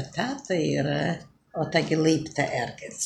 etatai yra o ta gi laiptai erkės.